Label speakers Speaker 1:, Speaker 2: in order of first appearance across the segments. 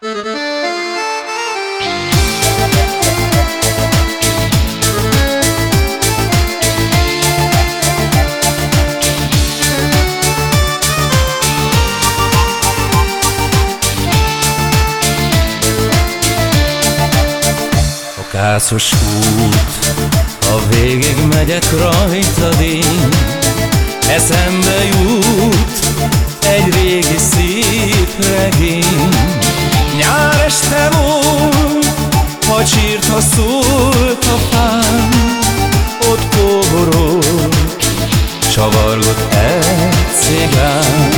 Speaker 1: Kászos út, ha végig megyek rajtad én Eszembe jut egy régi szép regény este volt, ha csírt, ha szólt a fám Ott kóborolt, csavargott egy cigán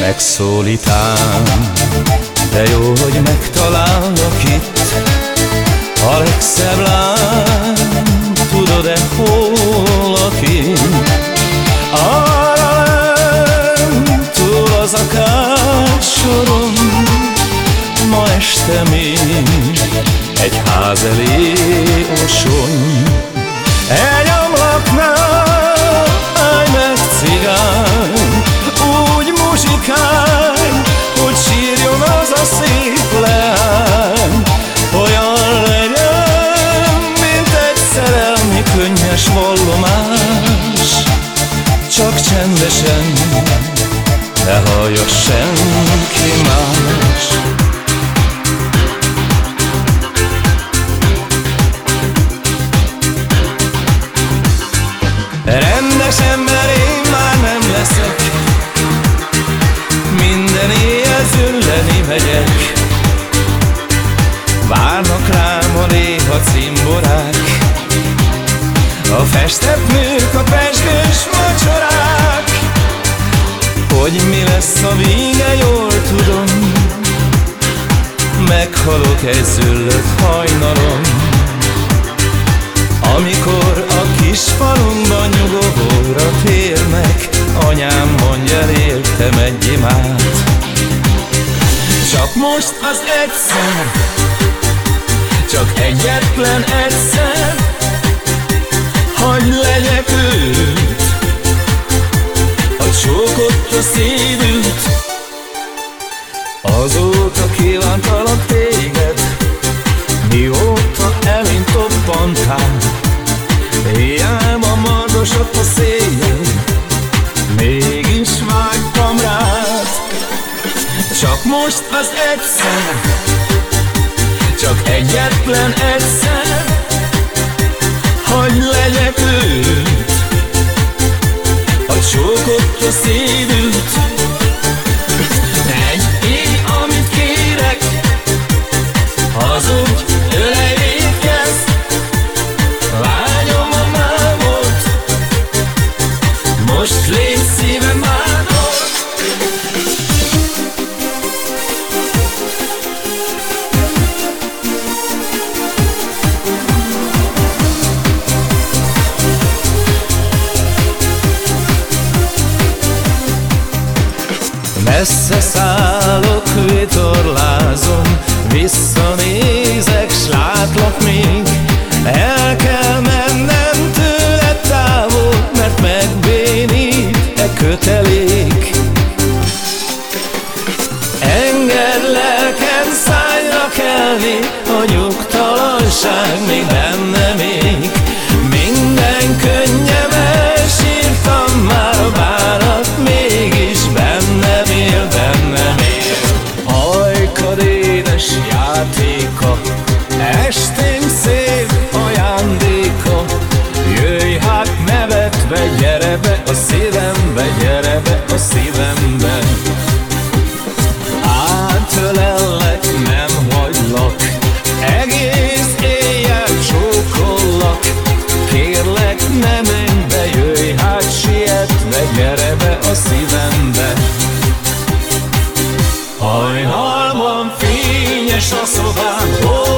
Speaker 1: Megszólítám, de jó, hogy megtalállak egy ház elé osony Egy a festett nők, a pesgős macsorák Hogy mi lesz a vége, jól tudom. Meghalok egy züllött hajnalon. Amikor a kis falunkban nyugovóra térnek Anyám mondja, éltem egy imát. Csak most az egyszer Csak egyetlen egyszer Őt A csókot a szívült Azóta kívántalak téged. Mióta elint toppantál. Hiába mardosabb a széjjel Mégis vágytam rád. Csak most az egyszer szívült Egy éj, amit kérek Hazudj, ölej vétkez Vágyom a mámot Most légy Messze szállok, vitorlázom Visszanézek, s látlak még. El kell mennem tőle távol Mert megbénít e kötelék. Engedd lelkem szájra kelni A nyugtalanság még bennem szívembe Átölellek, nem hagylak Egész éjjel csókollak. Kérlek, ne menj be, jöjj hát sietve Gyere be a szívembe. Hajnalban fényes a szobám Hol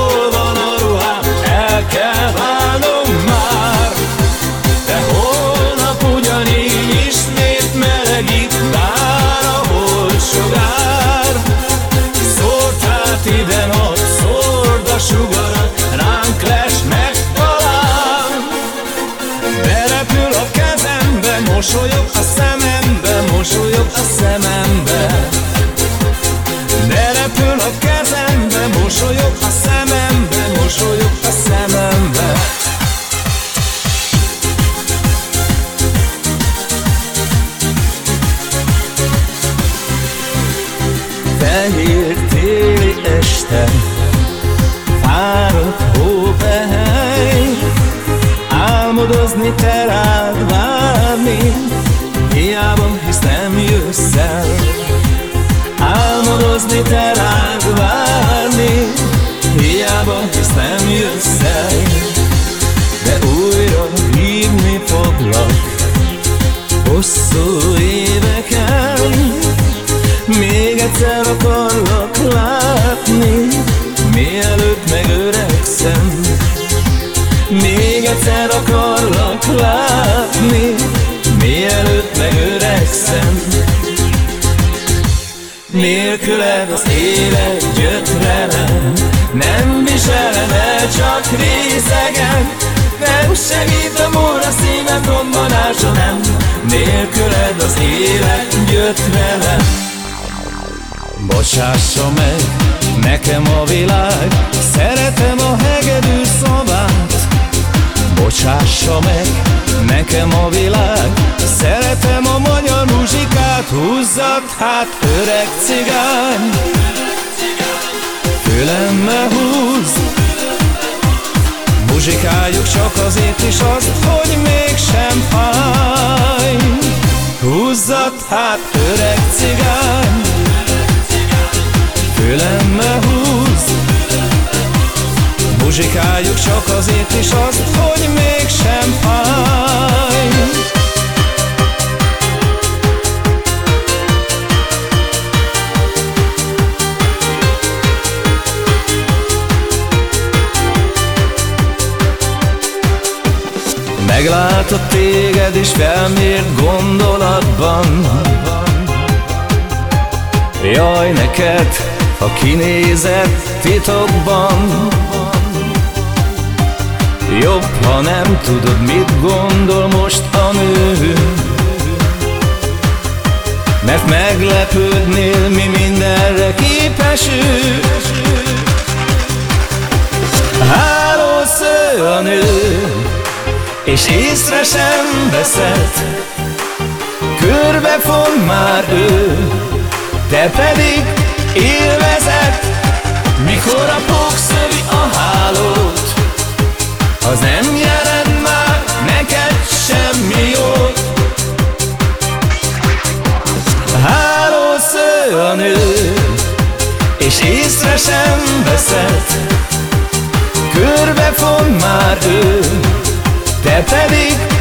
Speaker 1: fehér téli este Fáradt hópehely Álmodozni te rád várni Hiába hisz nem jössz el. Álmodozni te rád várni Hiába hisz nem jössz el. De újra hívni foglak Hosszú Még egyszer akarlak látni Mielőtt megöregszem. Még egyszer akarlak látni Mielőtt megöregszem. Nélküled az élet gyötrelem Nem viselem el, csak részegen Nem segít a móra szívem robbanása nem. Nélküled az élet gyötrelem Bocsássa meg nekem a világ Szeretem a hegedű szavát Bocsássa meg nekem a világ Szeretem a magyar muzsikát Húzzad hát öreg cigány. Fülemme húz Muzsikáljuk csak azért is azt Hogy mégsem fáj. Húzzad hát öreg cigány Fülemme húz. Muzsikáljuk csak azért is azt Hogy mégsem fáj. Meglátott téged és felmért gondolatban. Jaj neked, ha kinézett titokban. Jobb, ha nem tudod, mit gondol most a nő. Mert meglepődnél, mi mindenre képes ő. Hálósző a nő És észre sem veszed. Körbefog már ő te pedig élvezed Mikor a pók szövi a hálót? Az nem jelent már neked semmi jót. Hálósző a nő És észre sem veszed. Körbefog már ő Te pedig